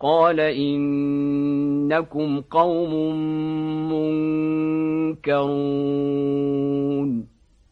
قال إنكم قوم منكرون